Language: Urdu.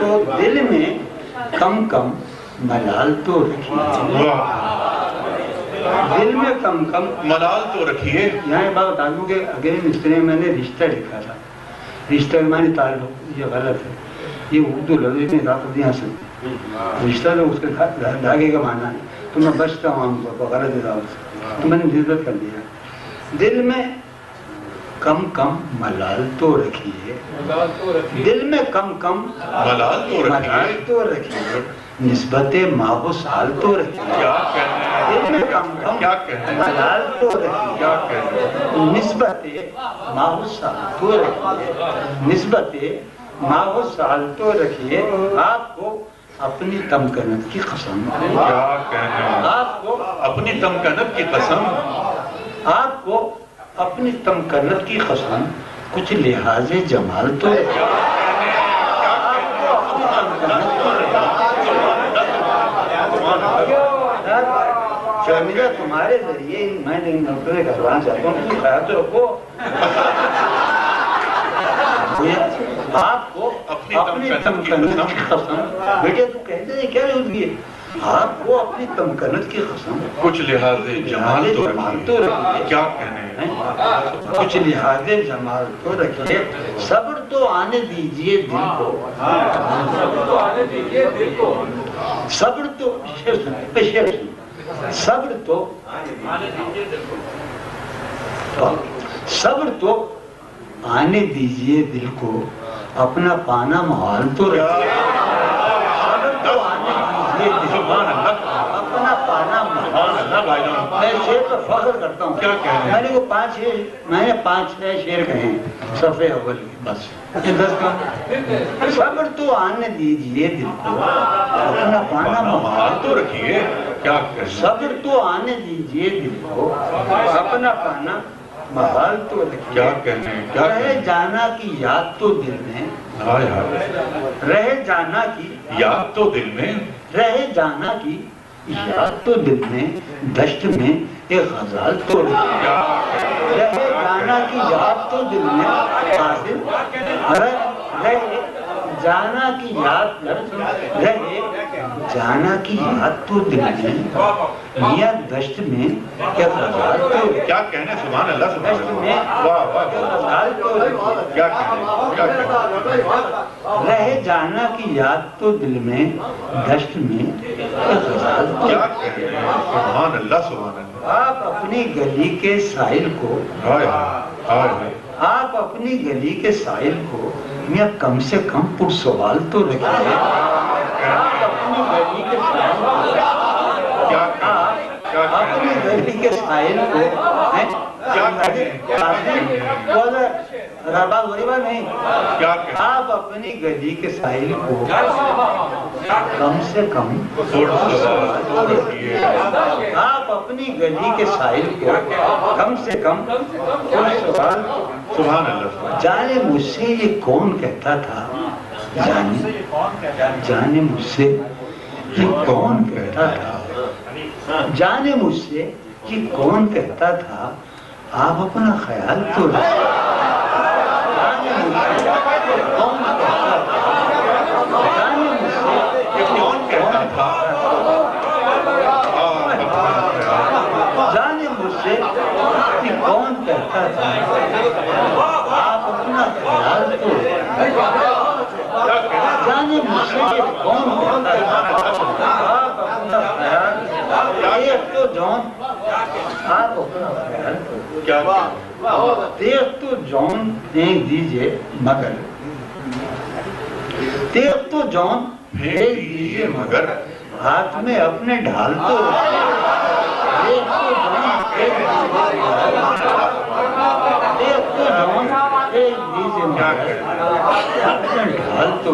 تو دل میں کم کم ملال تو رکھیے۔ دل میں کم کم ملال تو رکھیے۔ یہاں بات بتا دوں کہ اگلے مصرے میں میں نے رشتہ لکھا تھا۔ رشتہ معنی تعلق یہ غلط ہے۔ یہ اردو لفظ میں طاقت یہاں سے۔ رشتہ تو اس کے دھا- دھاگے کا معنی ہے۔ تو میں بچتا ہوں طور پر غلط اضافت سے۔ تو میں نے نسبت کر دیا۔ دل میں کم کم ملال تو رکھیے۔ دل میں کم کم ملال تو ملال رکھیے تو رکھیے۔ نسبت ماہ و سال تو رکھیے۔ دل میں کم کم ملال تو رکھیے۔ نسبت ماہ سال تو رکھیے۔ نسبت ماہ سال تو رکھیے۔ آپ کو اپنی تمکنت کی قسم۔ آپ کو اپنی تمکنت کی قسم۔ آپ کو اپنی تمکنت کی قسم کچھ لحاظ جمال تو شرمیلا تمہارے ذریعے میں نے نوکری کروانا چاہتا ہوں تم خیال تو رکھو۔ آپ کو اپنی تمکنت کی قسم بیٹے تو کہتے ہیں کیا ہوتی ہے؟ آپ کو اپنی تمکنت کی قسم کچھ لحاظ جمال تو تو رکھیے کیا کہنے کچھ لحاظ جمال تو رکھیے صبر تو آنے دیجیے دل کو۔ صبر تو شعر سنیں، پہ شعر سنیں۔ صبر تو صبر تو آنے دیجیے دل کو۔ اپنا پانا محال تو رکھیے سبحان اللہ اپنا پانا سبحان اللہ بھائی جان میں شعر پر فخر کرتا ہوں کیا کہہ رہے ہیں؟ میں نے وہ پانچ شعر میں نے پانچ چھ شعر کہے ہیں صفحے اول بس، یہ دس کم صبر تو آنے دیجیے دل کو اپنا پانا محال تو رکھیے کیا کہنے صبر تو آنے دیجیے دل کو اپنا پانا محال تو کیا رکھیے کہنے کیا رہ جانا کی یاد تو دل میں۔ ہائے رہ جانا کی یاد تو دل میں۔ رہ جانا کی یاد تو دل میں، دشت میں ایک غزال توڑ رکھیے رہے جانا کی یاد تو دل میں حاصل رہ رہے، جانا کی یاد رہے جانا کی یاد تو دل میں میاں دشت میں تو کیا کہنے سبحان اللہ سبحان اللہ۔ واہ واہ کیا کہنے رہ جانا کی یاد تو دل میں دشت میں تو کیا کہنے سبحان اللہ سبحان اللہ۔ آپ اپنی گلی کے ساحل کو ہائے ہائے آپ اپنی گلی کے ساحل کو یا کم سے کم پر سوال تو گلی کے کو آپ اپنی گلی کے ساحل کو ربا غریبا نہیں آپ اپنی گلی کے ساحل کو کم سے کم آپ اپنی گلی کے ساحل کو کم سے کم سبحان اللہ۔ جانے مجھ سے یہ کون کہتا تھا؟ جانے۔ جانے مجھ سے یہ کون کہتا تھا؟ جانے مجھ سے یہ کون کہتا تھا، آپ اپنا خیال تو جانے مجھ سے یہ کون کہتا تھا، آپ اپنا خیال جانے کیا کہنے کون کہتا تھا آپ تو جون آپ اپنا خیال تو کیا کہنے دیکھ تو جون پھینک دیجیے مگر دیکھ تو جون پھینک دیجیے مگر ہاتھ میں اپنے ڈھال تو دیکھ تو جون پھینک دیجیے دیکھ تو جون پھینک دیجیے کیا مگر کہنے اپنے ڈھال تو